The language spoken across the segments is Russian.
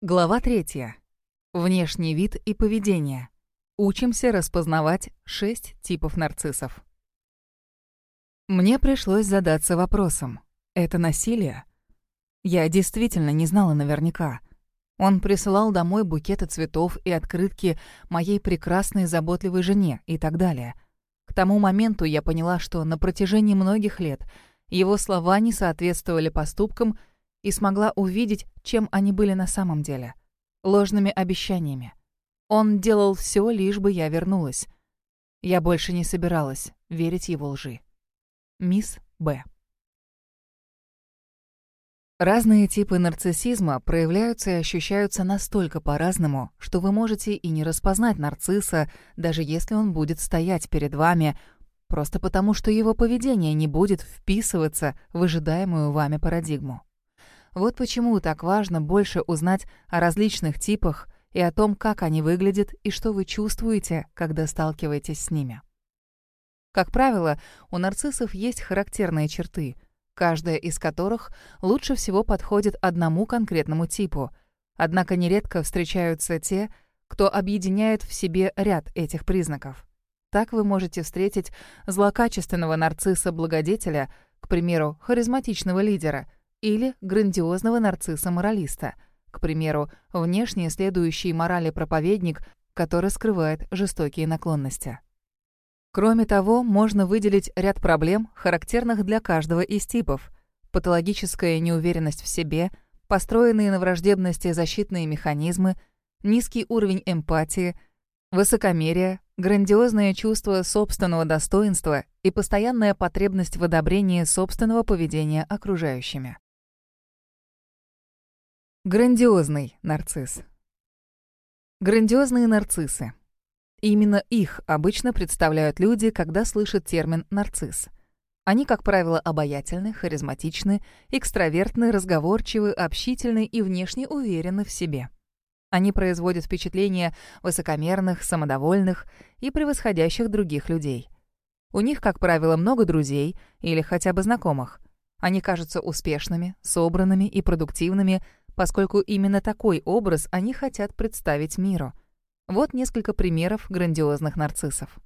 Глава третья. Внешний вид и поведение. Учимся распознавать шесть типов нарциссов. Мне пришлось задаться вопросом. Это насилие? Я действительно не знала наверняка. Он присылал домой букеты цветов и открытки моей прекрасной заботливой жене и так далее. К тому моменту я поняла, что на протяжении многих лет его слова не соответствовали поступкам, и смогла увидеть, чем они были на самом деле. Ложными обещаниями. Он делал все, лишь бы я вернулась. Я больше не собиралась верить его лжи. Мисс Б. Разные типы нарциссизма проявляются и ощущаются настолько по-разному, что вы можете и не распознать нарцисса, даже если он будет стоять перед вами, просто потому что его поведение не будет вписываться в ожидаемую вами парадигму. Вот почему так важно больше узнать о различных типах и о том, как они выглядят и что вы чувствуете, когда сталкиваетесь с ними. Как правило, у нарциссов есть характерные черты, каждая из которых лучше всего подходит одному конкретному типу. Однако нередко встречаются те, кто объединяет в себе ряд этих признаков. Так вы можете встретить злокачественного нарцисса-благодетеля, к примеру, харизматичного лидера — или грандиозного нарцисса-моралиста, к примеру, внешне следующий морали проповедник, который скрывает жестокие наклонности. Кроме того, можно выделить ряд проблем, характерных для каждого из типов. Патологическая неуверенность в себе, построенные на враждебности защитные механизмы, низкий уровень эмпатии, высокомерие, грандиозное чувство собственного достоинства и постоянная потребность в одобрении собственного поведения окружающими. Грандиозный нарцисс. Грандиозные нарциссы. Именно их обычно представляют люди, когда слышат термин «нарцисс». Они, как правило, обаятельны, харизматичны, экстравертны, разговорчивы, общительны и внешне уверены в себе. Они производят впечатление высокомерных, самодовольных и превосходящих других людей. У них, как правило, много друзей или хотя бы знакомых. Они кажутся успешными, собранными и продуктивными – поскольку именно такой образ они хотят представить миру. Вот несколько примеров грандиозных нарциссов.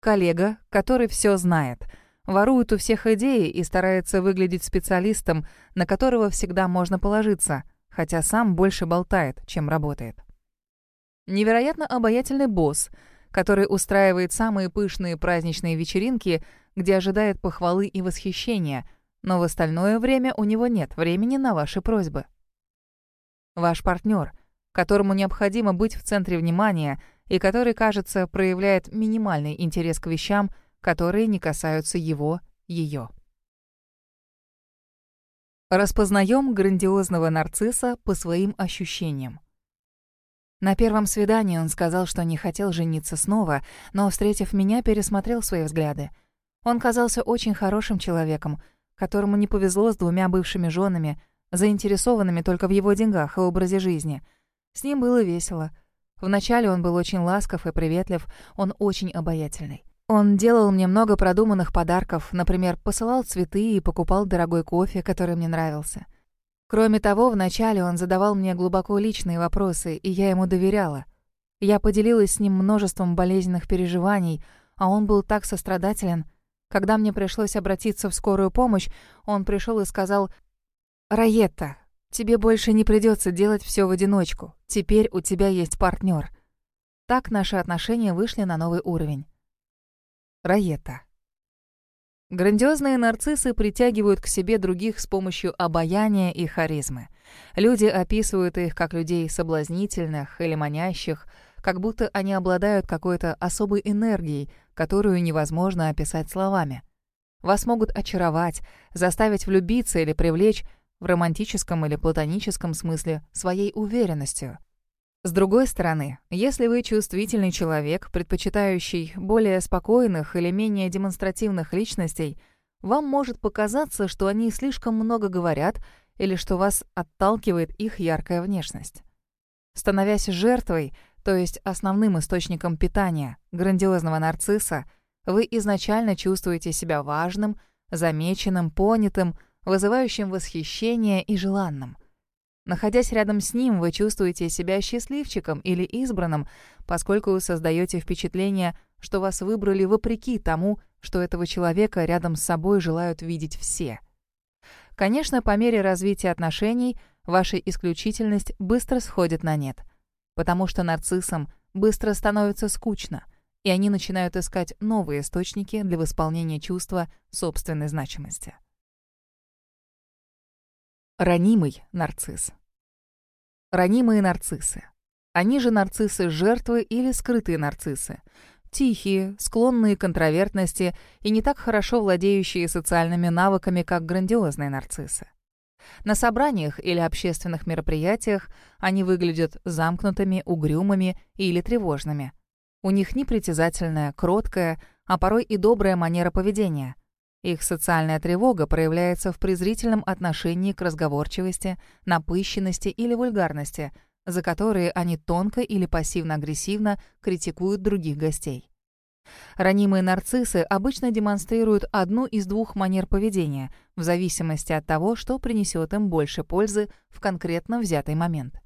Коллега, который все знает, ворует у всех идеи и старается выглядеть специалистом, на которого всегда можно положиться, хотя сам больше болтает, чем работает. Невероятно обаятельный босс, который устраивает самые пышные праздничные вечеринки, где ожидает похвалы и восхищения, но в остальное время у него нет времени на ваши просьбы. Ваш партнер, которому необходимо быть в центре внимания и который, кажется, проявляет минимальный интерес к вещам, которые не касаются его, ее. Распознаем грандиозного нарцисса по своим ощущениям. На первом свидании он сказал, что не хотел жениться снова, но, встретив меня, пересмотрел свои взгляды. Он казался очень хорошим человеком, которому не повезло с двумя бывшими женами — заинтересованными только в его деньгах и образе жизни. С ним было весело. Вначале он был очень ласков и приветлив, он очень обаятельный. Он делал мне много продуманных подарков, например, посылал цветы и покупал дорогой кофе, который мне нравился. Кроме того, вначале он задавал мне глубоко личные вопросы, и я ему доверяла. Я поделилась с ним множеством болезненных переживаний, а он был так сострадателен. Когда мне пришлось обратиться в скорую помощь, он пришел и сказал, «Раетта, тебе больше не придется делать все в одиночку. Теперь у тебя есть партнер. Так наши отношения вышли на новый уровень. Раетта. Грандиозные нарциссы притягивают к себе других с помощью обаяния и харизмы. Люди описывают их как людей соблазнительных или манящих, как будто они обладают какой-то особой энергией, которую невозможно описать словами. Вас могут очаровать, заставить влюбиться или привлечь, в романтическом или платоническом смысле, своей уверенностью. С другой стороны, если вы чувствительный человек, предпочитающий более спокойных или менее демонстративных личностей, вам может показаться, что они слишком много говорят или что вас отталкивает их яркая внешность. Становясь жертвой, то есть основным источником питания грандиозного нарцисса, вы изначально чувствуете себя важным, замеченным, понятым, вызывающим восхищение и желанным. Находясь рядом с ним, вы чувствуете себя счастливчиком или избранным, поскольку создаете впечатление, что вас выбрали вопреки тому, что этого человека рядом с собой желают видеть все. Конечно, по мере развития отношений ваша исключительность быстро сходит на нет, потому что нарциссам быстро становится скучно, и они начинают искать новые источники для восполнения чувства собственной значимости. Ранимый нарцисс. Ранимые нарциссы. Они же нарциссы-жертвы или скрытые нарциссы. Тихие, склонные к контровертности и не так хорошо владеющие социальными навыками, как грандиозные нарциссы. На собраниях или общественных мероприятиях они выглядят замкнутыми, угрюмыми или тревожными. У них непритязательная, кроткая, а порой и добрая манера поведения – их социальная тревога проявляется в презрительном отношении к разговорчивости, напыщенности или вульгарности, за которые они тонко или пассивно-агрессивно критикуют других гостей. Ранимые нарциссы обычно демонстрируют одну из двух манер поведения, в зависимости от того, что принесет им больше пользы в конкретно взятый момент.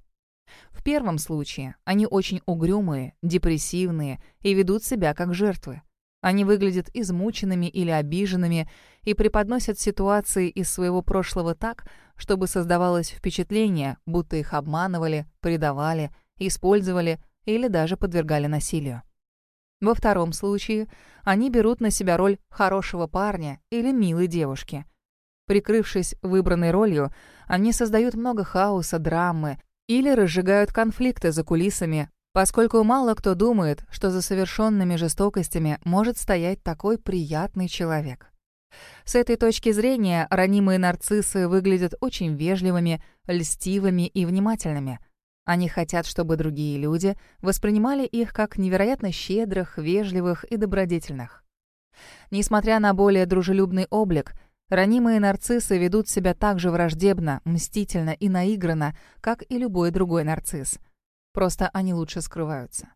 В первом случае они очень угрюмые, депрессивные и ведут себя как жертвы. Они выглядят измученными или обиженными и преподносят ситуации из своего прошлого так, чтобы создавалось впечатление, будто их обманывали, предавали, использовали или даже подвергали насилию. Во втором случае они берут на себя роль хорошего парня или милой девушки. Прикрывшись выбранной ролью, они создают много хаоса, драмы или разжигают конфликты за кулисами, поскольку мало кто думает, что за совершенными жестокостями может стоять такой приятный человек. С этой точки зрения ранимые нарциссы выглядят очень вежливыми, льстивыми и внимательными. Они хотят, чтобы другие люди воспринимали их как невероятно щедрых, вежливых и добродетельных. Несмотря на более дружелюбный облик, ранимые нарциссы ведут себя так же враждебно, мстительно и наигранно, как и любой другой нарцисс. Просто они лучше скрываются.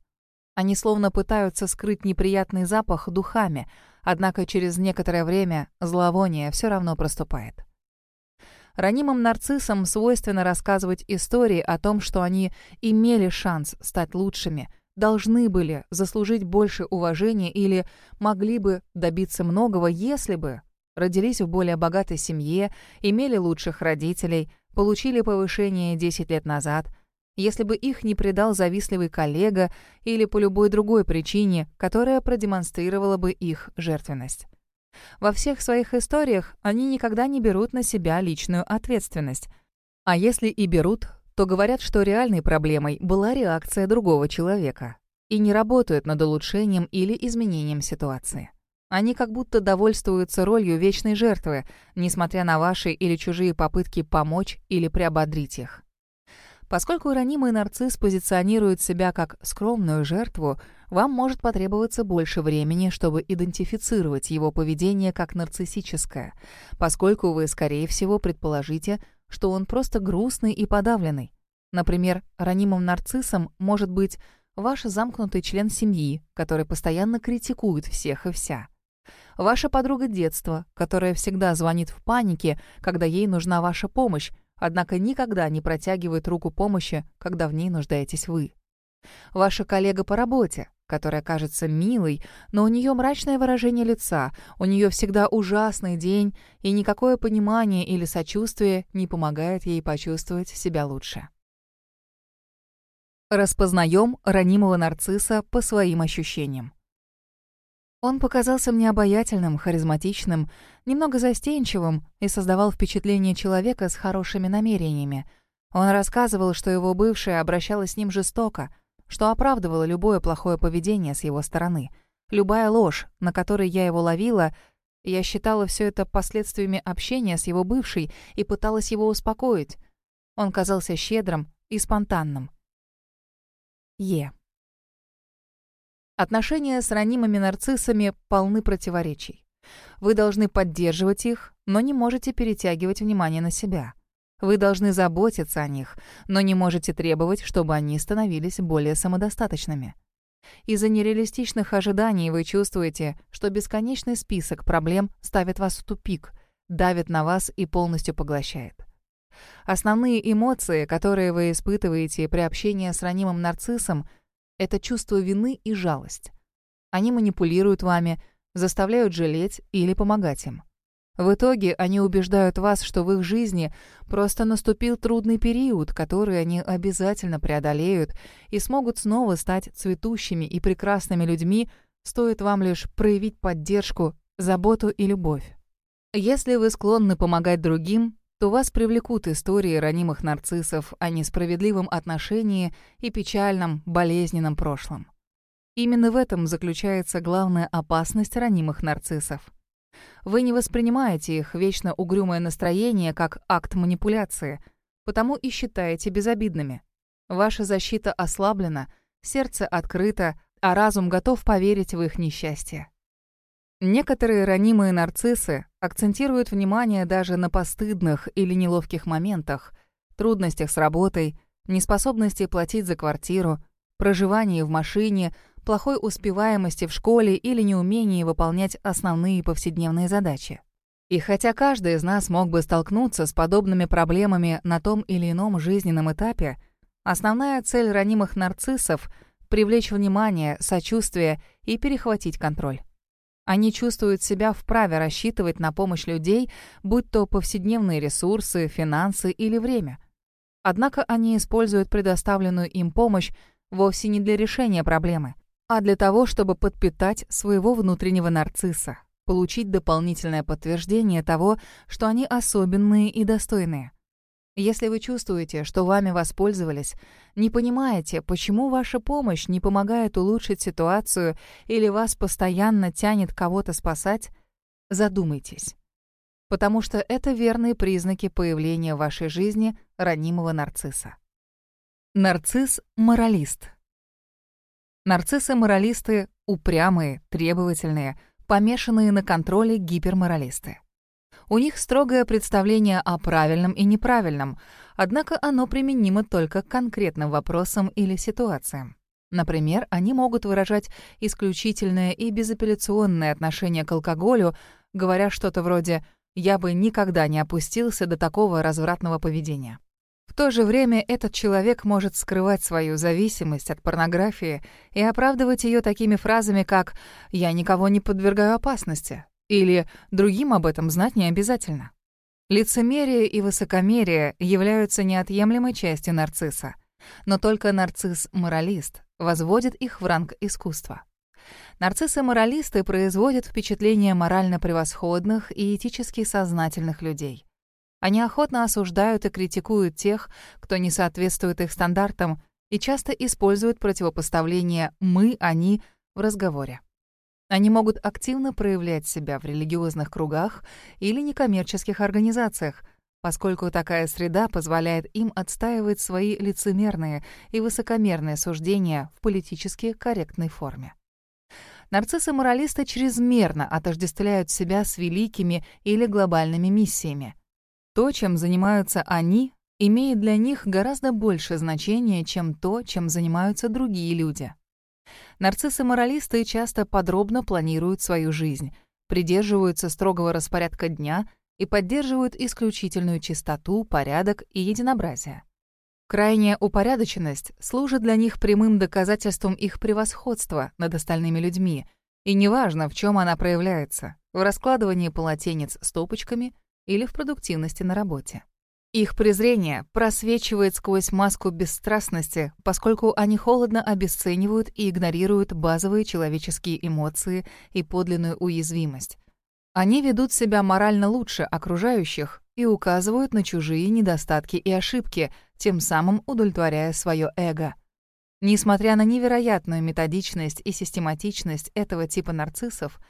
Они словно пытаются скрыть неприятный запах духами, однако через некоторое время зловоние все равно проступает. Ранимым нарциссам свойственно рассказывать истории о том, что они имели шанс стать лучшими, должны были заслужить больше уважения или могли бы добиться многого, если бы родились в более богатой семье, имели лучших родителей, получили повышение 10 лет назад – если бы их не предал завистливый коллега или по любой другой причине, которая продемонстрировала бы их жертвенность. Во всех своих историях они никогда не берут на себя личную ответственность. А если и берут, то говорят, что реальной проблемой была реакция другого человека и не работают над улучшением или изменением ситуации. Они как будто довольствуются ролью вечной жертвы, несмотря на ваши или чужие попытки помочь или приободрить их. Поскольку ранимый нарцисс позиционирует себя как скромную жертву, вам может потребоваться больше времени, чтобы идентифицировать его поведение как нарциссическое, поскольку вы, скорее всего, предположите, что он просто грустный и подавленный. Например, ранимым нарциссом может быть ваш замкнутый член семьи, который постоянно критикует всех и вся. Ваша подруга детства, которая всегда звонит в панике, когда ей нужна ваша помощь, однако никогда не протягивает руку помощи, когда в ней нуждаетесь вы. Ваша коллега по работе, которая кажется милой, но у нее мрачное выражение лица, у нее всегда ужасный день, и никакое понимание или сочувствие не помогает ей почувствовать себя лучше. Распознаем ранимого нарцисса по своим ощущениям. Он показался мне обаятельным, харизматичным, немного застенчивым и создавал впечатление человека с хорошими намерениями. Он рассказывал, что его бывшая обращалась с ним жестоко, что оправдывало любое плохое поведение с его стороны. Любая ложь, на которой я его ловила, я считала все это последствиями общения с его бывшей и пыталась его успокоить. Он казался щедрым и спонтанным. Е. Отношения с ранимыми нарциссами полны противоречий. Вы должны поддерживать их, но не можете перетягивать внимание на себя. Вы должны заботиться о них, но не можете требовать, чтобы они становились более самодостаточными. Из-за нереалистичных ожиданий вы чувствуете, что бесконечный список проблем ставит вас в тупик, давит на вас и полностью поглощает. Основные эмоции, которые вы испытываете при общении с ранимым нарциссом, это чувство вины и жалость. Они манипулируют вами, заставляют жалеть или помогать им. В итоге они убеждают вас, что в их жизни просто наступил трудный период, который они обязательно преодолеют и смогут снова стать цветущими и прекрасными людьми, стоит вам лишь проявить поддержку, заботу и любовь. Если вы склонны помогать другим, то вас привлекут истории ранимых нарциссов о несправедливом отношении и печальном, болезненном прошлом. Именно в этом заключается главная опасность ранимых нарциссов. Вы не воспринимаете их вечно угрюмое настроение как акт манипуляции, потому и считаете безобидными. Ваша защита ослаблена, сердце открыто, а разум готов поверить в их несчастье. Некоторые ранимые нарциссы акцентируют внимание даже на постыдных или неловких моментах, трудностях с работой, неспособности платить за квартиру, проживании в машине, плохой успеваемости в школе или неумении выполнять основные повседневные задачи. И хотя каждый из нас мог бы столкнуться с подобными проблемами на том или ином жизненном этапе, основная цель ранимых нарциссов — привлечь внимание, сочувствие и перехватить контроль. Они чувствуют себя вправе рассчитывать на помощь людей, будь то повседневные ресурсы, финансы или время. Однако они используют предоставленную им помощь вовсе не для решения проблемы, а для того, чтобы подпитать своего внутреннего нарцисса, получить дополнительное подтверждение того, что они особенные и достойные. Если вы чувствуете, что вами воспользовались, не понимаете, почему ваша помощь не помогает улучшить ситуацию или вас постоянно тянет кого-то спасать, задумайтесь. Потому что это верные признаки появления в вашей жизни ранимого нарцисса. Нарцисс-моралист. Нарциссы-моралисты — упрямые, требовательные, помешанные на контроле гиперморалисты. У них строгое представление о правильном и неправильном, однако оно применимо только к конкретным вопросам или ситуациям. Например, они могут выражать исключительное и безапелляционное отношение к алкоголю, говоря что-то вроде «я бы никогда не опустился до такого развратного поведения». В то же время этот человек может скрывать свою зависимость от порнографии и оправдывать ее такими фразами, как «я никого не подвергаю опасности» или «другим об этом знать не обязательно». Лицемерие и высокомерие являются неотъемлемой частью нарцисса, но только нарцисс-моралист возводит их в ранг искусства. Нарциссы-моралисты производят впечатление морально превосходных и этически сознательных людей. Они охотно осуждают и критикуют тех, кто не соответствует их стандартам, и часто используют противопоставление «мы-они» в разговоре. Они могут активно проявлять себя в религиозных кругах или некоммерческих организациях, поскольку такая среда позволяет им отстаивать свои лицемерные и высокомерные суждения в политически корректной форме. Нарциссы-моралисты чрезмерно отождествляют себя с великими или глобальными миссиями — то, чем занимаются они, имеет для них гораздо больше значения, чем то, чем занимаются другие люди. Нарциссы-моралисты часто подробно планируют свою жизнь, придерживаются строгого распорядка дня и поддерживают исключительную чистоту, порядок и единообразие. Крайняя упорядоченность служит для них прямым доказательством их превосходства над остальными людьми, и неважно, в чем она проявляется — в раскладывании полотенец стопочками или в продуктивности на работе. Их презрение просвечивает сквозь маску бесстрастности, поскольку они холодно обесценивают и игнорируют базовые человеческие эмоции и подлинную уязвимость. Они ведут себя морально лучше окружающих и указывают на чужие недостатки и ошибки, тем самым удовлетворяя свое эго. Несмотря на невероятную методичность и систематичность этого типа нарциссов,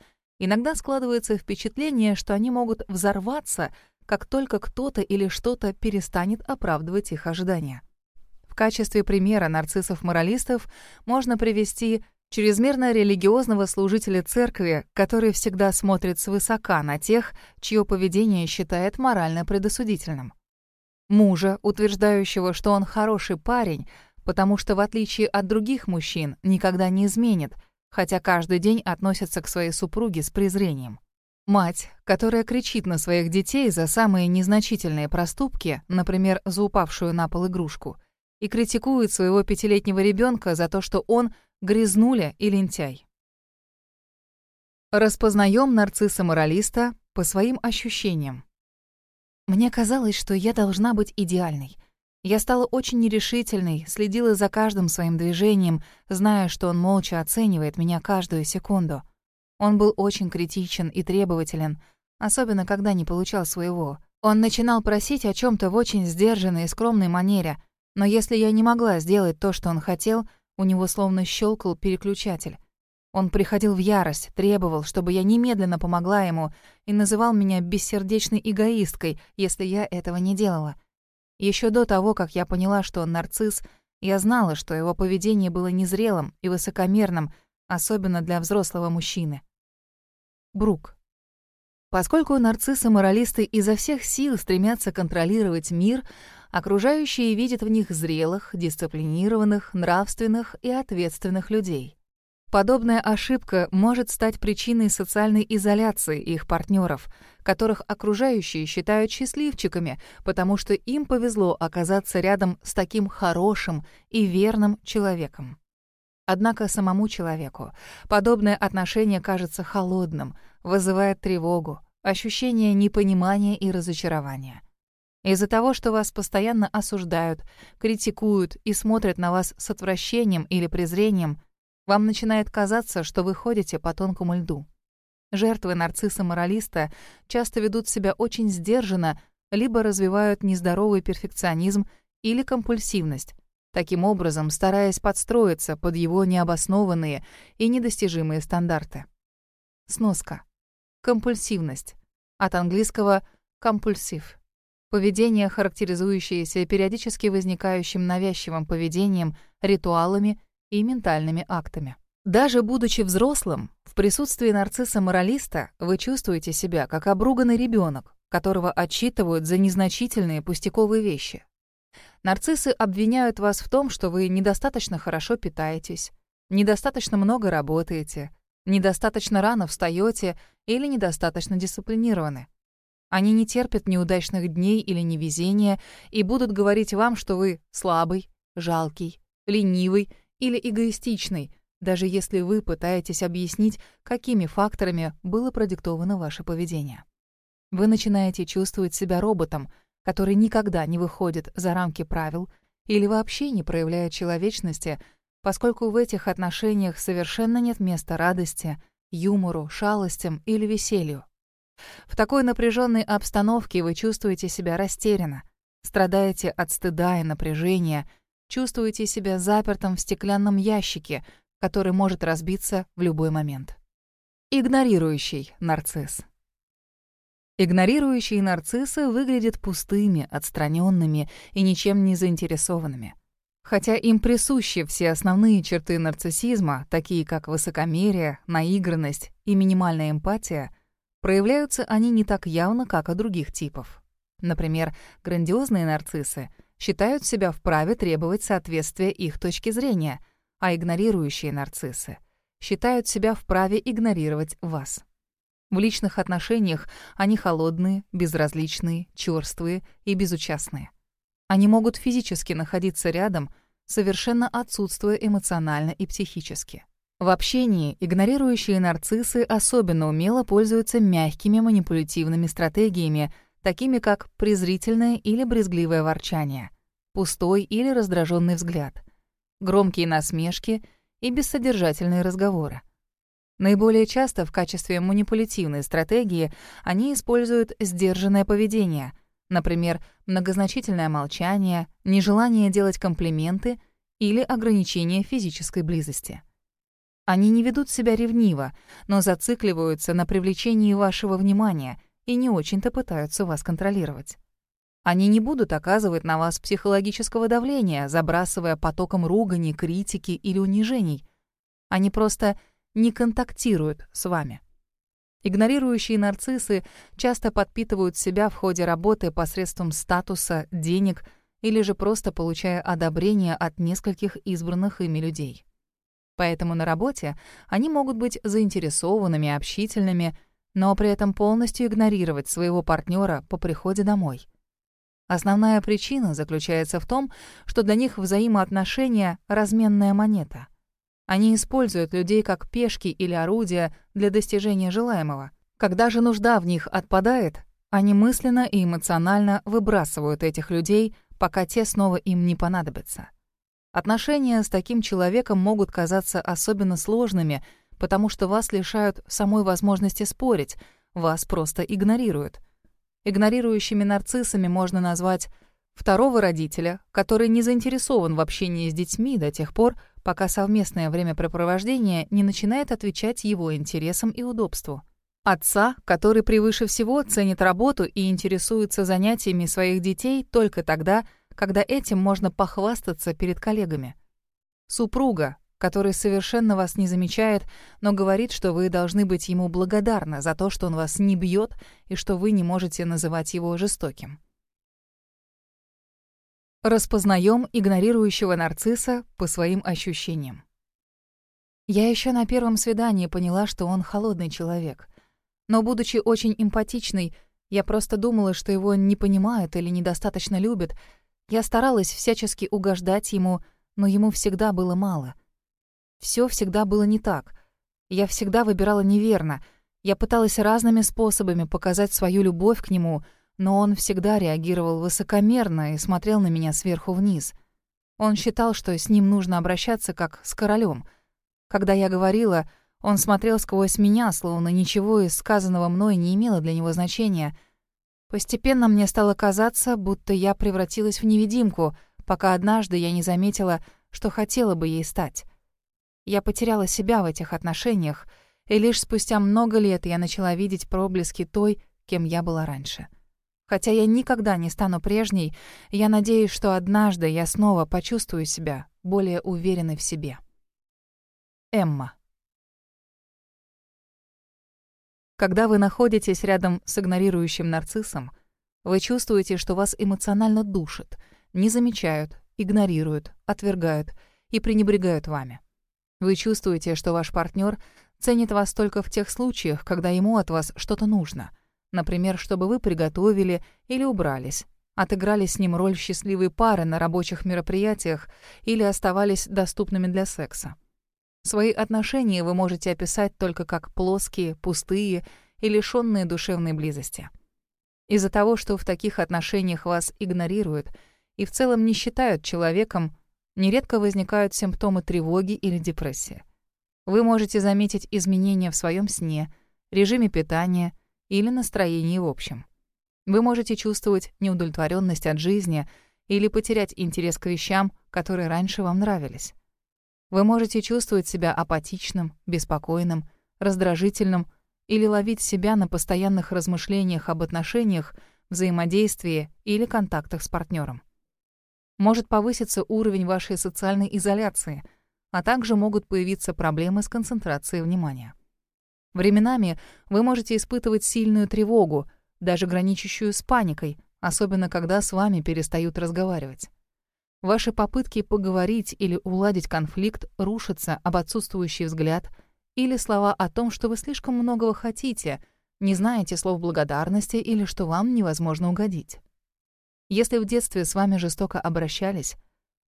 Иногда складывается впечатление, что они могут взорваться, как только кто-то или что-то перестанет оправдывать их ожидания. В качестве примера нарциссов-моралистов можно привести чрезмерно религиозного служителя церкви, который всегда смотрит свысока на тех, чье поведение считает морально предосудительным. Мужа, утверждающего, что он хороший парень, потому что, в отличие от других мужчин, никогда не изменит — хотя каждый день относятся к своей супруге с презрением. Мать, которая кричит на своих детей за самые незначительные проступки, например, за упавшую на пол игрушку, и критикует своего пятилетнего ребенка за то, что он грязнуля и лентяй. Распознаем нарцисса-моралиста по своим ощущениям. Мне казалось, что я должна быть идеальной. Я стала очень нерешительной, следила за каждым своим движением, зная, что он молча оценивает меня каждую секунду. Он был очень критичен и требователен, особенно когда не получал своего. Он начинал просить о чем то в очень сдержанной и скромной манере, но если я не могла сделать то, что он хотел, у него словно щелкал переключатель. Он приходил в ярость, требовал, чтобы я немедленно помогла ему и называл меня бессердечной эгоисткой, если я этого не делала. Еще до того, как я поняла, что он нарцисс, я знала, что его поведение было незрелым и высокомерным, особенно для взрослого мужчины. Брук. Поскольку нарциссы-моралисты изо всех сил стремятся контролировать мир, окружающие видят в них зрелых, дисциплинированных, нравственных и ответственных людей. Подобная ошибка может стать причиной социальной изоляции их партнеров, которых окружающие считают счастливчиками, потому что им повезло оказаться рядом с таким хорошим и верным человеком. Однако самому человеку подобное отношение кажется холодным, вызывает тревогу, ощущение непонимания и разочарования. Из-за того, что вас постоянно осуждают, критикуют и смотрят на вас с отвращением или презрением – вам начинает казаться, что вы ходите по тонкому льду. Жертвы нарцисса-моралиста часто ведут себя очень сдержанно, либо развивают нездоровый перфекционизм или компульсивность, таким образом стараясь подстроиться под его необоснованные и недостижимые стандарты. Сноска. Компульсивность. От английского «compulsive». Поведение, характеризующееся периодически возникающим навязчивым поведением, ритуалами и ментальными актами. Даже будучи взрослым, в присутствии нарцисса-моралиста вы чувствуете себя как обруганный ребенок, которого отчитывают за незначительные пустяковые вещи. Нарциссы обвиняют вас в том, что вы недостаточно хорошо питаетесь, недостаточно много работаете, недостаточно рано встаете или недостаточно дисциплинированы. Они не терпят неудачных дней или невезения и будут говорить вам, что вы слабый, жалкий, ленивый или эгоистичный, даже если вы пытаетесь объяснить, какими факторами было продиктовано ваше поведение. Вы начинаете чувствовать себя роботом, который никогда не выходит за рамки правил или вообще не проявляет человечности, поскольку в этих отношениях совершенно нет места радости, юмору, шалостям или веселью. В такой напряженной обстановке вы чувствуете себя растерянно, страдаете от стыда и напряжения — чувствуете себя запертым в стеклянном ящике, который может разбиться в любой момент. Игнорирующий нарцисс. Игнорирующие нарциссы выглядят пустыми, отстраненными и ничем не заинтересованными. Хотя им присущи все основные черты нарциссизма, такие как высокомерие, наигранность и минимальная эмпатия, проявляются они не так явно, как у других типов. Например, грандиозные нарциссы считают себя вправе требовать соответствия их точки зрения, а игнорирующие нарциссы считают себя вправе игнорировать вас. В личных отношениях они холодные, безразличные, чёрствые и безучастные. Они могут физически находиться рядом, совершенно отсутствуя эмоционально и психически. В общении игнорирующие нарциссы особенно умело пользуются мягкими манипулятивными стратегиями, такими как презрительное или брезгливое ворчание, пустой или раздраженный взгляд, громкие насмешки и бессодержательные разговоры. Наиболее часто в качестве манипулятивной стратегии они используют сдержанное поведение, например, многозначительное молчание, нежелание делать комплименты или ограничение физической близости. Они не ведут себя ревниво, но зацикливаются на привлечении вашего внимания — и не очень-то пытаются вас контролировать. Они не будут оказывать на вас психологического давления, забрасывая потоком ругани, критики или унижений. Они просто не контактируют с вами. Игнорирующие нарциссы часто подпитывают себя в ходе работы посредством статуса, денег или же просто получая одобрение от нескольких избранных ими людей. Поэтому на работе они могут быть заинтересованными, общительными, но при этом полностью игнорировать своего партнера по приходе домой. Основная причина заключается в том, что для них взаимоотношения — разменная монета. Они используют людей как пешки или орудия для достижения желаемого. Когда же нужда в них отпадает, они мысленно и эмоционально выбрасывают этих людей, пока те снова им не понадобятся. Отношения с таким человеком могут казаться особенно сложными, потому что вас лишают самой возможности спорить, вас просто игнорируют. Игнорирующими нарциссами можно назвать второго родителя, который не заинтересован в общении с детьми до тех пор, пока совместное времяпрепровождение не начинает отвечать его интересам и удобству. Отца, который превыше всего ценит работу и интересуется занятиями своих детей только тогда, когда этим можно похвастаться перед коллегами. Супруга, который совершенно вас не замечает, но говорит, что вы должны быть ему благодарны за то, что он вас не бьет и что вы не можете называть его жестоким. Распознаем игнорирующего нарцисса по своим ощущениям. Я еще на первом свидании поняла, что он холодный человек. Но, будучи очень эмпатичной, я просто думала, что его не понимают или недостаточно любят. Я старалась всячески угождать ему, но ему всегда было мало. Все всегда было не так. Я всегда выбирала неверно. Я пыталась разными способами показать свою любовь к нему — но он всегда реагировал высокомерно и смотрел на меня сверху вниз. Он считал, что с ним нужно обращаться как с королем. Когда я говорила, он смотрел сквозь меня, словно ничего из сказанного мной не имело для него значения. Постепенно мне стало казаться, будто я превратилась в невидимку, пока однажды я не заметила, что хотела бы ей стать. Я потеряла себя в этих отношениях, и лишь спустя много лет я начала видеть проблески той, кем я была раньше. Хотя я никогда не стану прежней, я надеюсь, что однажды я снова почувствую себя более уверенной в себе. Эмма. Когда вы находитесь рядом с игнорирующим нарциссом, вы чувствуете, что вас эмоционально душат, не замечают, игнорируют, отвергают и пренебрегают вами. Вы чувствуете, что ваш партнер ценит вас только в тех случаях, когда ему от вас что-то нужно — Например, чтобы вы приготовили или убрались, отыграли с ним роль счастливой пары на рабочих мероприятиях или оставались доступными для секса. Свои отношения вы можете описать только как плоские, пустые и лишённые душевной близости. Из-за того, что в таких отношениях вас игнорируют и в целом не считают человеком, нередко возникают симптомы тревоги или депрессии. Вы можете заметить изменения в своем сне, режиме питания, или настроении в общем. Вы можете чувствовать неудовлетворенность от жизни или потерять интерес к вещам, которые раньше вам нравились. Вы можете чувствовать себя апатичным, беспокойным, раздражительным или ловить себя на постоянных размышлениях об отношениях, взаимодействии или контактах с партнером. Может повыситься уровень вашей социальной изоляции, а также могут появиться проблемы с концентрацией внимания. Временами вы можете испытывать сильную тревогу, даже граничащую с паникой, особенно когда с вами перестают разговаривать. Ваши попытки поговорить или уладить конфликт рушатся об отсутствующий взгляд или слова о том, что вы слишком многого хотите, не знаете слов благодарности или что вам невозможно угодить. Если в детстве с вами жестоко обращались,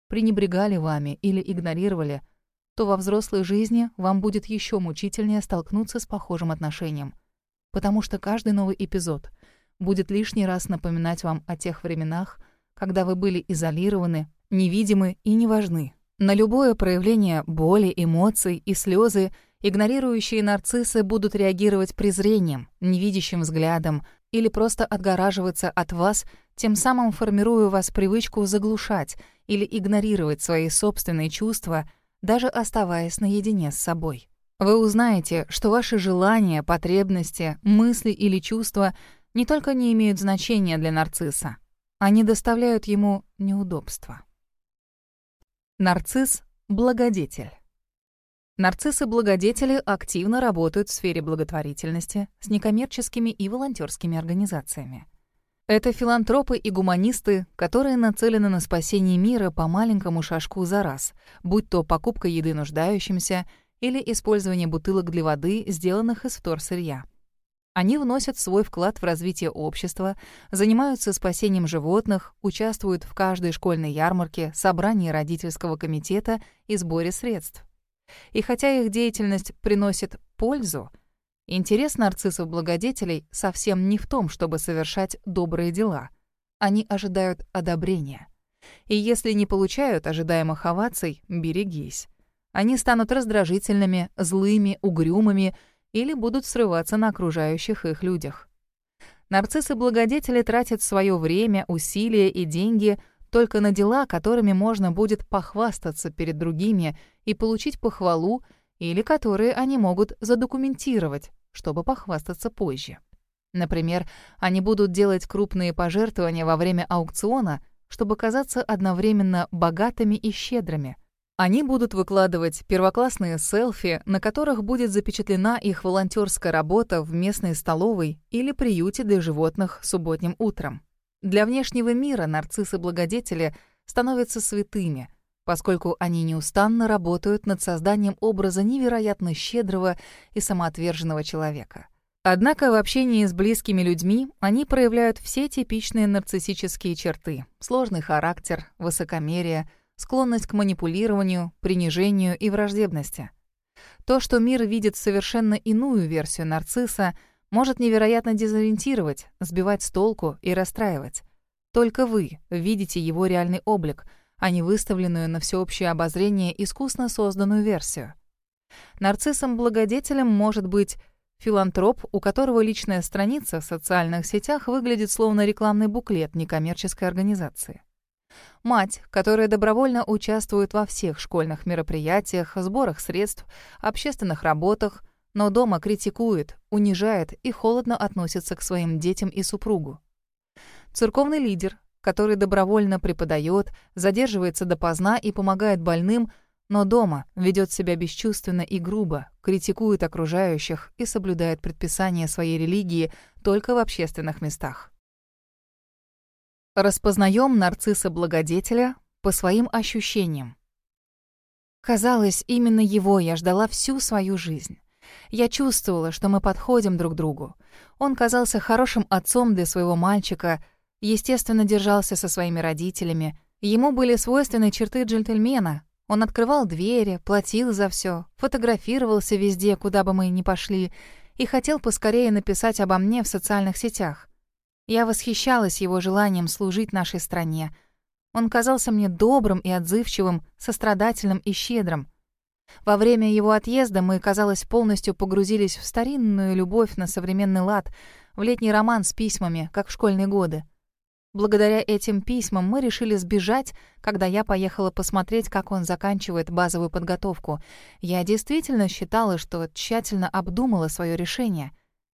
пренебрегали вами или игнорировали — то во взрослой жизни вам будет еще мучительнее столкнуться с похожим отношением. Потому что каждый новый эпизод будет лишний раз напоминать вам о тех временах, когда вы были изолированы, невидимы и неважны. На любое проявление боли, эмоций и слезы игнорирующие нарциссы будут реагировать презрением, невидящим взглядом или просто отгораживаться от вас, тем самым формируя у вас привычку заглушать или игнорировать свои собственные чувства — даже оставаясь наедине с собой. Вы узнаете, что ваши желания, потребности, мысли или чувства не только не имеют значения для нарцисса, они доставляют ему неудобства. Нарцисс — благодетель. Нарциссы-благодетели активно работают в сфере благотворительности с некоммерческими и волонтерскими организациями. Это филантропы и гуманисты, которые нацелены на спасение мира по маленькому шажку за раз, будь то покупка еды нуждающимся или использование бутылок для воды, сделанных из вторсырья. Они вносят свой вклад в развитие общества, занимаются спасением животных, участвуют в каждой школьной ярмарке, собрании родительского комитета и сборе средств. И хотя их деятельность приносит пользу, интерес нарциссов-благодетелей совсем не в том, чтобы совершать добрые дела. Они ожидают одобрения. И если не получают ожидаемых оваций, берегись. Они станут раздражительными, злыми, угрюмыми или будут срываться на окружающих их людях. Нарциссы-благодетели тратят свое время, усилия и деньги только на дела, которыми можно будет похвастаться перед другими и получить похвалу, или которые они могут задокументировать, чтобы похвастаться позже. Например, они будут делать крупные пожертвования во время аукциона, чтобы казаться одновременно богатыми и щедрыми. Они будут выкладывать первоклассные селфи, на которых будет запечатлена их волонтерская работа в местной столовой или приюте для животных субботним утром. Для внешнего мира нарциссы-благодетели становятся святыми, поскольку они неустанно работают над созданием образа невероятно щедрого и самоотверженного человека. Однако в общении с близкими людьми они проявляют все типичные нарциссические черты — сложный характер, высокомерие, склонность к манипулированию, принижению и враждебности. То, что мир видит совершенно иную версию нарцисса, может невероятно дезориентировать, сбивать с толку и расстраивать. Только вы видите его реальный облик, а не выставленную на всеобщее обозрение искусно созданную версию. Нарциссом-благодетелем может быть Филантроп, у которого личная страница в социальных сетях выглядит словно рекламный буклет некоммерческой организации. Мать, которая добровольно участвует во всех школьных мероприятиях, сборах средств, общественных работах, но дома критикует, унижает и холодно относится к своим детям и супругу. Церковный лидер, который добровольно преподает, задерживается допоздна и помогает больным – но дома ведет себя бесчувственно и грубо, критикует окружающих и соблюдает предписания своей религии только в общественных местах. Распознаем нарцисса-благодетеля по своим ощущениям. Казалось, именно его я ждала всю свою жизнь. Я чувствовала, что мы подходим друг другу. Он казался хорошим отцом для своего мальчика, естественно, держался со своими родителями. Ему были свойственны черты джентльмена, он открывал двери, платил за все, фотографировался везде, куда бы мы ни пошли, и хотел поскорее написать обо мне в социальных сетях. Я восхищалась его желанием служить нашей стране. Он казался мне добрым и отзывчивым, сострадательным и щедрым. Во время его отъезда мы, казалось, полностью погрузились в старинную любовь на современный лад, в летний роман с письмами, как в школьные годы. Благодаря этим письмам мы решили сбежать, когда я поехала посмотреть, как он заканчивает базовую подготовку. Я действительно считала, что тщательно обдумала свое решение.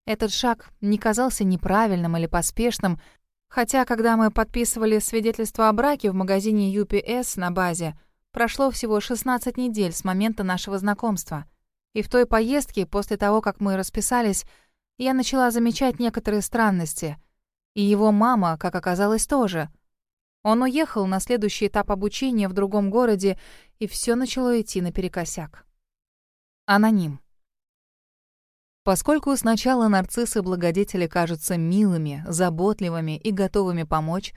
Этот шаг не казался неправильным или поспешным, хотя когда мы подписывали свидетельство о браке в магазине UPS на базе, прошло всего 16 недель с момента нашего знакомства. И в той поездке, после того, как мы расписались, я начала замечать некоторые странности — и его мама, как оказалось, тоже. Он уехал на следующий этап обучения в другом городе, и все начало идти наперекосяк. Аноним. Поскольку сначала нарциссы-благодетели кажутся милыми, заботливыми и готовыми помочь,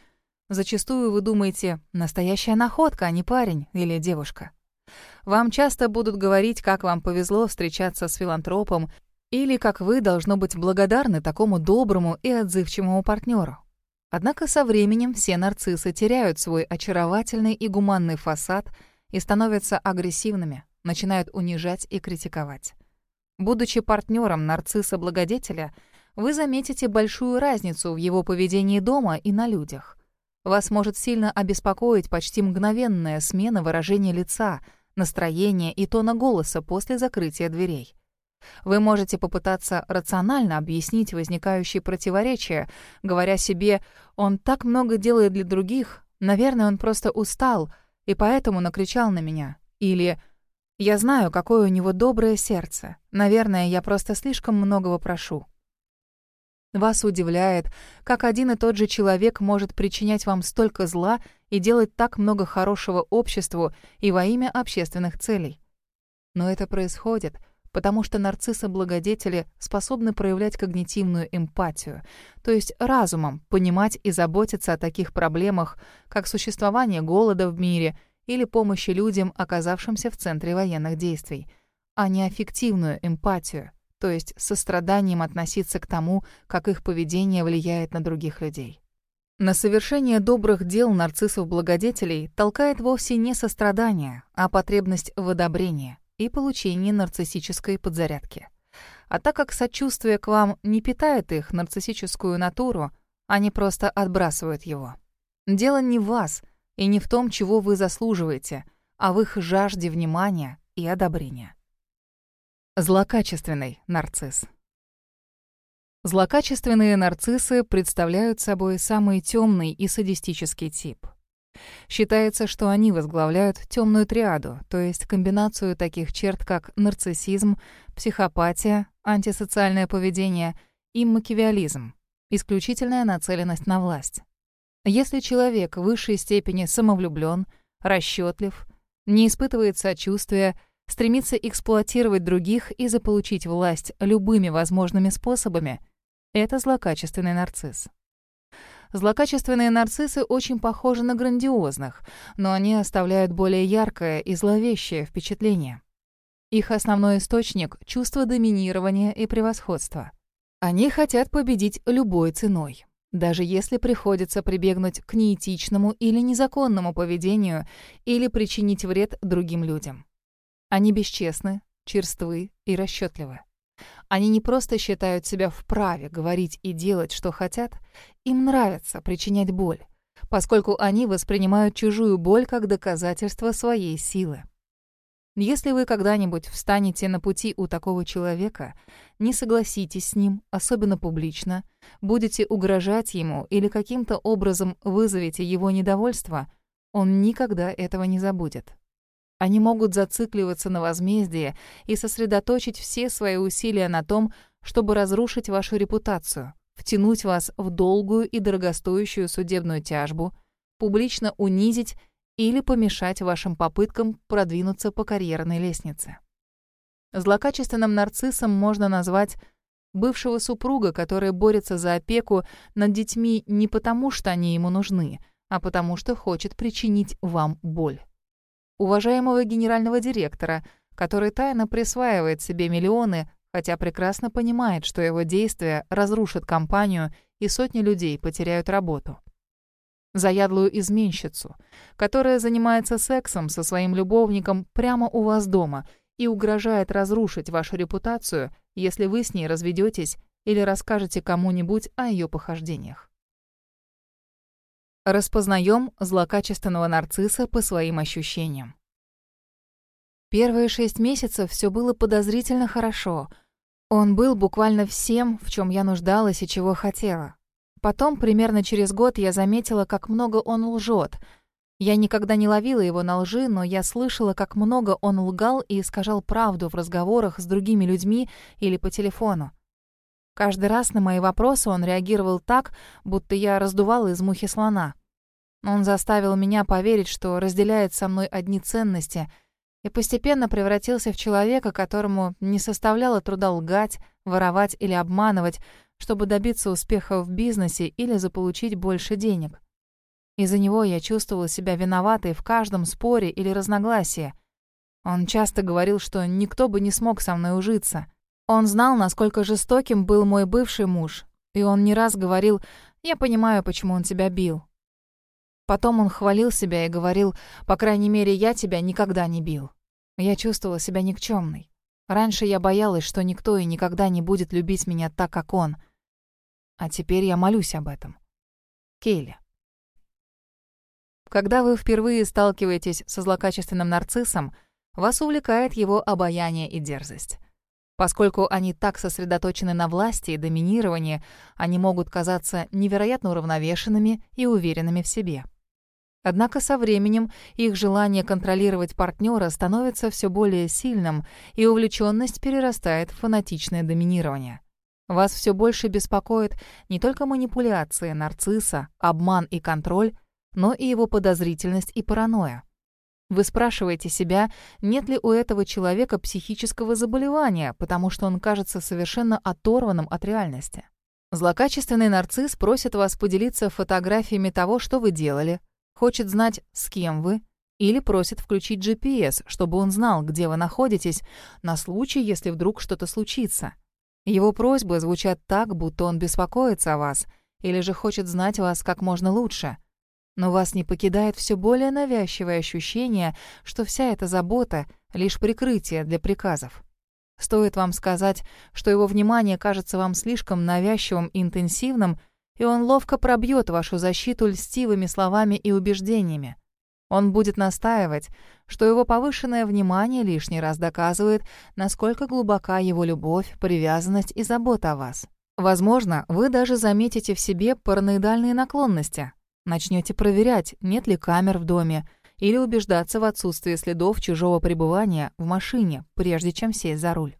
зачастую вы думаете «настоящая находка, а не парень или девушка». Вам часто будут говорить, как вам повезло встречаться с филантропом или как вы должно быть благодарны такому доброму и отзывчивому партнеру. Однако со временем все нарциссы теряют свой очаровательный и гуманный фасад и становятся агрессивными, начинают унижать и критиковать. Будучи партнером нарцисса-благодетеля, вы заметите большую разницу в его поведении дома и на людях. Вас может сильно обеспокоить почти мгновенная смена выражения лица, настроения и тона голоса после закрытия дверей. Вы можете попытаться рационально объяснить возникающие противоречия, говоря себе «он так много делает для других, наверное, он просто устал и поэтому накричал на меня» или «я знаю, какое у него доброе сердце, наверное, я просто слишком многого прошу». Вас удивляет, как один и тот же человек может причинять вам столько зла и делать так много хорошего обществу и во имя общественных целей. Но это происходит — потому что нарциссы-благодетели способны проявлять когнитивную эмпатию, то есть разумом понимать и заботиться о таких проблемах, как существование голода в мире или помощи людям, оказавшимся в центре военных действий, а не аффективную эмпатию, то есть состраданием относиться к тому, как их поведение влияет на других людей. На совершение добрых дел нарциссов-благодетелей толкает вовсе не сострадание, а потребность в одобрении и получении нарциссической подзарядки. А так как сочувствие к вам не питает их нарциссическую натуру, они просто отбрасывают его. Дело не в вас и не в том, чего вы заслуживаете, а в их жажде внимания и одобрения. Злокачественный нарцисс. Злокачественные нарциссы представляют собой самый темный и садистический тип. Считается, что они возглавляют темную триаду, то есть комбинацию таких черт, как нарциссизм, психопатия, антисоциальное поведение и макиавиализм, исключительная нацеленность на власть. Если человек в высшей степени самовлюблен, расчетлив, не испытывает сочувствия, стремится эксплуатировать других и заполучить власть любыми возможными способами — это злокачественный нарцисс. Злокачественные нарциссы очень похожи на грандиозных, но они оставляют более яркое и зловещее впечатление. Их основной источник — чувство доминирования и превосходства. Они хотят победить любой ценой, даже если приходится прибегнуть к неэтичному или незаконному поведению или причинить вред другим людям. Они бесчестны, черствы и расчетливы. Они не просто считают себя вправе говорить и делать, что хотят, им нравится причинять боль, поскольку они воспринимают чужую боль как доказательство своей силы. Если вы когда-нибудь встанете на пути у такого человека, не согласитесь с ним, особенно публично, будете угрожать ему или каким-то образом вызовете его недовольство, он никогда этого не забудет. Они могут зацикливаться на возмездии и сосредоточить все свои усилия на том, чтобы разрушить вашу репутацию, втянуть вас в долгую и дорогостоящую судебную тяжбу, публично унизить или помешать вашим попыткам продвинуться по карьерной лестнице. Злокачественным нарциссом можно назвать бывшего супруга, который борется за опеку над детьми не потому, что они ему нужны, а потому что хочет причинить вам боль уважаемого генерального директора, который тайно присваивает себе миллионы, хотя прекрасно понимает, что его действия разрушат компанию и сотни людей потеряют работу. Заядлую изменщицу, которая занимается сексом со своим любовником прямо у вас дома и угрожает разрушить вашу репутацию, если вы с ней разведетесь или расскажете кому-нибудь о ее похождениях. Распознаем злокачественного нарцисса по своим ощущениям. Первые шесть месяцев все было подозрительно хорошо. Он был буквально всем, в чем я нуждалась и чего хотела. Потом, примерно через год, я заметила, как много он лжет. Я никогда не ловила его на лжи, но я слышала, как много он лгал и искажал правду в разговорах с другими людьми или по телефону. Каждый раз на мои вопросы он реагировал так, будто я раздувала из мухи слона. Он заставил меня поверить, что разделяет со мной одни ценности, и постепенно превратился в человека, которому не составляло труда лгать, воровать или обманывать, чтобы добиться успеха в бизнесе или заполучить больше денег. Из-за него я чувствовала себя виноватой в каждом споре или разногласии. Он часто говорил, что никто бы не смог со мной ужиться — он знал, насколько жестоким был мой бывший муж, и он не раз говорил «Я понимаю, почему он тебя бил». Потом он хвалил себя и говорил «По крайней мере, я тебя никогда не бил». Я чувствовала себя никчемной. Раньше я боялась, что никто и никогда не будет любить меня так, как он. А теперь я молюсь об этом. Кейли. Когда вы впервые сталкиваетесь со злокачественным нарциссом, вас увлекает его обаяние и дерзость. Поскольку они так сосредоточены на власти и доминировании, они могут казаться невероятно уравновешенными и уверенными в себе. Однако со временем их желание контролировать партнера становится все более сильным, и увлеченность перерастает в фанатичное доминирование. Вас все больше беспокоит не только манипуляции нарцисса, обман и контроль, но и его подозрительность и паранойя. Вы спрашиваете себя, нет ли у этого человека психического заболевания, потому что он кажется совершенно оторванным от реальности. Злокачественный нарцисс просит вас поделиться фотографиями того, что вы делали, хочет знать, с кем вы, или просит включить GPS, чтобы он знал, где вы находитесь, на случай, если вдруг что-то случится. Его просьбы звучат так, будто он беспокоится о вас, или же хочет знать вас как можно лучше — но вас не покидает все более навязчивое ощущение, что вся эта забота — лишь прикрытие для приказов. Стоит вам сказать, что его внимание кажется вам слишком навязчивым и интенсивным, и он ловко пробьет вашу защиту льстивыми словами и убеждениями. Он будет настаивать, что его повышенное внимание лишний раз доказывает, насколько глубока его любовь, привязанность и забота о вас. Возможно, вы даже заметите в себе параноидальные наклонности, Начнете проверять, нет ли камер в доме, или убеждаться в отсутствии следов чужого пребывания в машине, прежде чем сесть за руль.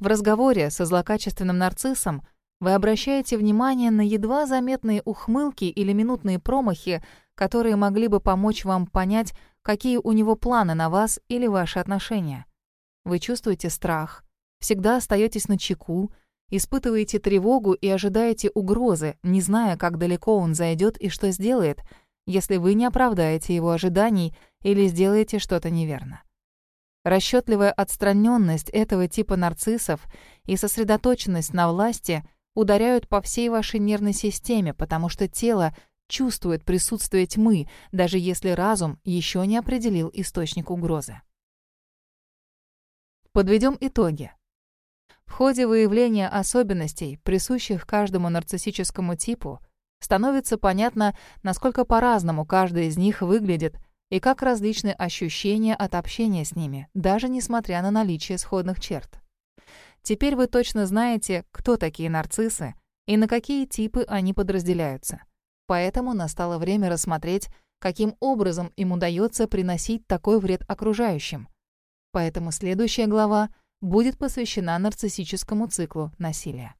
В разговоре со злокачественным нарциссом вы обращаете внимание на едва заметные ухмылки или минутные промахи, которые могли бы помочь вам понять, какие у него планы на вас или ваши отношения. Вы чувствуете страх, всегда остаетесь на чеку, Испытываете тревогу и ожидаете угрозы, не зная, как далеко он зайдет и что сделает, если вы не оправдаете его ожиданий или сделаете что-то неверно. Расчетливая отстраненность этого типа нарциссов и сосредоточенность на власти ударяют по всей вашей нервной системе, потому что тело чувствует присутствие тьмы, даже если разум еще не определил источник угрозы. Подведем итоги. В ходе выявления особенностей, присущих каждому нарциссическому типу, становится понятно, насколько по-разному каждый из них выглядит и как различны ощущения от общения с ними, даже несмотря на наличие сходных черт. Теперь вы точно знаете, кто такие нарциссы и на какие типы они подразделяются. Поэтому настало время рассмотреть, каким образом им удается приносить такой вред окружающим. Поэтому следующая глава будет посвящена нарциссическому циклу насилия.